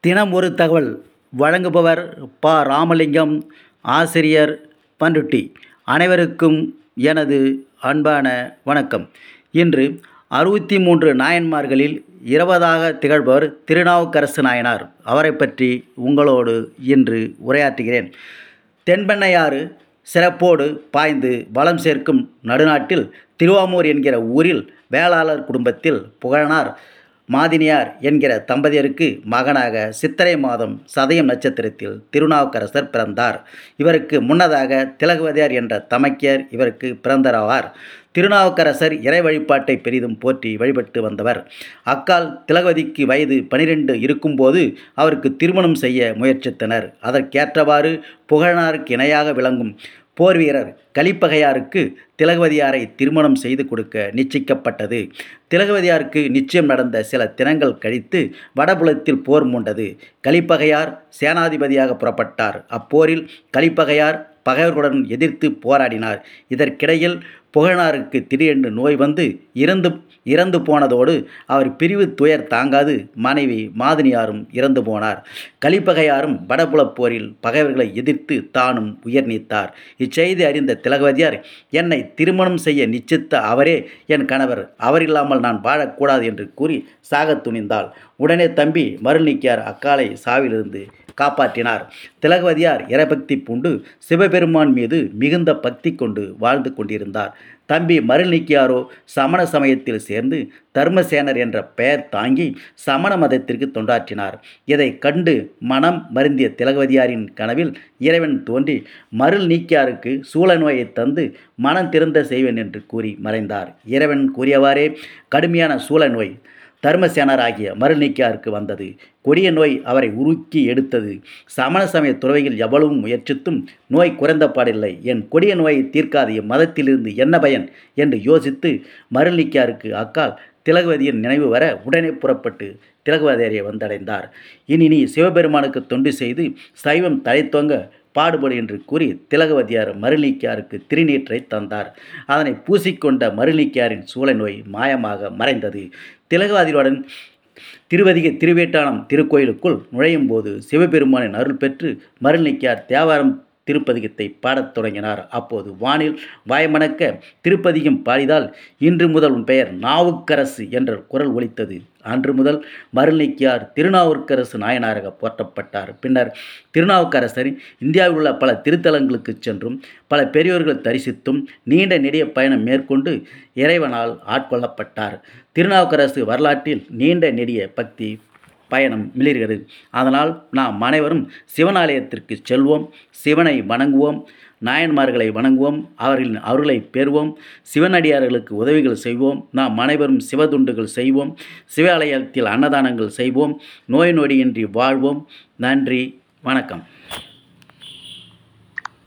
தினம் ஒரு தகவல். வழங்குபவர் ப. ராமலிங்கம் ஆசிரியர் பண்ருட்டி அனைவருக்கும் எனது அன்பான வணக்கம். இன்று அறுபத்தி மூன்று நாயன்மார்களில் இருபதாக திகழ்பவர் திருநாவுக்கரசு நாயனார். அவரை பற்றி உங்களோடு இன்று உரையாற்றுகிறேன். தென்பெண்ணையாறு சிறப்போடு பாய்ந்து வளம் சேர்க்கும் நடுநாட்டில் திருவாமூர் என்கிற ஊரில் வேளாளர் குடும்பத்தில் புகழனார் மாதினியார் என்கிற தம்பதியருக்கு மகனாக சித்திரை மாதம் சதயம் நட்சத்திரத்தில் திருநாவுக்கரசர் பிறந்தார். இவருக்கு முன்னதாக திலகவதியார் என்ற தமக்கியர் இவருக்கு பிறந்தராவார். திருநாவுக்கரசர் இறை வழிபாட்டை பெரிதும் போற்றி வழிபட்டு வந்தவர். அக்கால் திலகவதிக்கு வயது பனிரெண்டு இருக்கும்போது அவருக்கு திருமணம் செய்ய முயற்சித்தனர். அதற்கேற்றவாறு புகழனாருக்கு இணையாக விளங்கும் போர் வீரர் கலிப்பகையாருக்கு திலகவதியாரை திருமணம் செய்து கொடுக்க நிச்சயிக்கப்பட்டது. திலகவதியாருக்கு நிச்சயம் நடந்த சில தினங்கள் கழித்து வடபுலத்தில் போர் மூண்டது. கலிப்பகையார் சேனாதிபதியாக புறப்பட்டார். அப்போரில் கலிப்பகையார் பகைவர்களுடன் எதிர்த்து போராடினார். இதற்கிடையில் புகழனாருக்கு திடீரென்று நோய் வந்து இறந்து இறந்து போனதோடு அவர் பிரிவு துயர் தாங்காது மனைவி மாதினியாரும் இறந்து போனார். கலிப்பகையாரும் வடபுலப் போரில் பகைவர்களை எதிர்த்து தானும் உயர் நீத்தார். இச்செய்தி அறிந்த திலகவதியார் என்னை திருமணம் செய்ய நிச்சயித்த அவரே என் கணவர். அவரில்லாமல் நான் வாழக்கூடாது என்று கூறி சாகத் துணிந்தாள். உடனே தம்பி மருள்நீக்கியார் அக்காலை சாவிலிருந்து காப்பாற்றினார். திலகவதியார் இறைபக்தி பூண்டு சிவபெருமான் மீது மிகுந்த பக்தி கொண்டு வாழ்ந்து கொண்டிருந்தார். தம்பி மருள்நீக்கியாரோ சமண சமயத்தில் சேர்ந்து தர்மசேனர் என்ற பெயர் தாங்கி சமண மதத்திற்கு தொண்டாற்றினார். இதை கண்டு மனம் மருந்திய திலகவதியாரின் கனவில் இறைவன் தோன்றி மருள் நீக்கியாருக்கு சூழ நோயை தந்து மனம் திறந்த செய்வேன் என்று கூறி மறைந்தார். இறைவன் கூறியவாறே கடுமையான சூழ நோய் தர்மசேனராகிய மருநீக்கியாருக்கு வந்தது. கொடிய நோய் அவரை உருக்கி எடுத்தது. சமண சமய துறவையில் எவ்வளவும் முயற்சித்தும் நோய் குறைந்த பாடில்லை என் கொடிய நோயை தீர்க்காத இம்மதத்திலிருந்து என்ன பயன்? என்று யோசித்து மருநீக்கியாருக்கு அக்கால் திலகவதியின் நினைவு வர உடனே புறப்பட்டு திலகவதியரை வந்தடைந்தார். இனி நீ சிவபெருமானுக்கு தொண்டு செய்து சைவம் தழைத்தோங்க பாடுபடு என்று கூறி திலகவதியார் மருளிக்கியாருக்கு திருநீற்றை தந்தார். அதனை பூசிக்கொண்ட மருளிக்கியாரின் சூளை நோய் மாயமாக மறைந்தது. திலகவாதியுடன் திருவதிக திருவேட்டானம் திருக்கோயிலுக்குள் நுழையும் போது சிவபெருமானின் அருள் பெற்று மருளிக்கியார் தேவாரம் திருப்பதிகத்தை பாடத் தொடங்கினார். அப்போது வானில் வாய்மணக்க திருப்பதிகம் பாடிதால் இன்று முதல் உன் பெயர் நாவுக்கரசு என்ற குரல் ஒலித்தது. அன்று முதல் மருள்நீக்கியார் திருநாவுக்கரசு நாயனாராக போற்றப்பட்டார். பின்னர் திருநாவுக்கரசர் இந்தியாவில் உள்ள பல திருத்தலங்களுக்கு சென்றும் பல பெரியோர்கள் தரிசித்தும் நீண்ட நெடிய பயணம் மேற்கொண்டு இறைவனால் ஆட்கொள்ளப்பட்டார். திருநாவுக்கரசு வரலாற்றில் நீண்ட நெடிய பக்தி பயணம் மிளிர்கிறது. அதனால் நாம் அனைவரும் சிவனாலயத்திற்கு செல்வோம் சிவனை வணங்குவோம் நாயன்மார்களை வணங்குவோம் அவர்களின் அருளை பெறுவோம் சிவனடியார்களுக்கு உதவிகள் செய்வோம் நாம் அனைவரும் சிவதுண்டுகள் செய்வோம் சிவாலயத்தில் அன்னதானங்கள் செய்வோம் நோய் நொடியின்றி வாழ்வோம். நன்றி வணக்கம்.